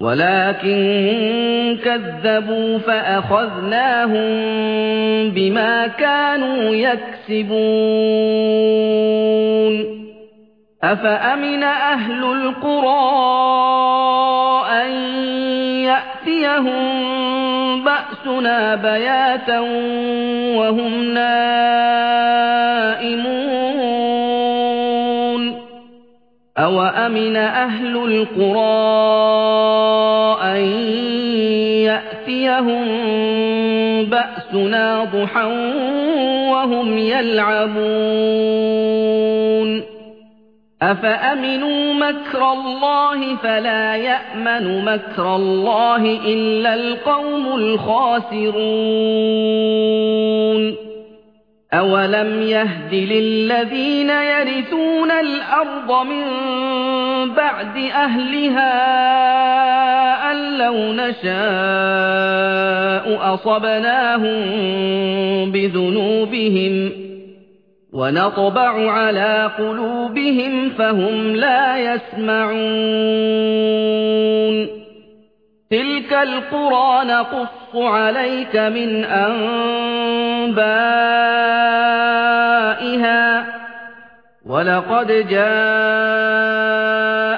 ولكن كذبوا فأخذناهم بما كانوا يكسبون. أفأمن أهل القرى أن يأتيهم بأسنا بياتا وهم نائمون؟ أوأمن أهل القرى يأتيهم بأسنا ضحى وهم يلعبون. أفأمنوا مكر الله فلا يأمن مكر الله إلا القوم الخاسرون. أولم يهد للذين يرثون الأرض من بعد أهلها أن لو نشاء أصبناهم بذنوبهم ونطبع على قلوبهم فهم لا يسمعون. تلك القرى نقص عليك من أنبائها. ولقد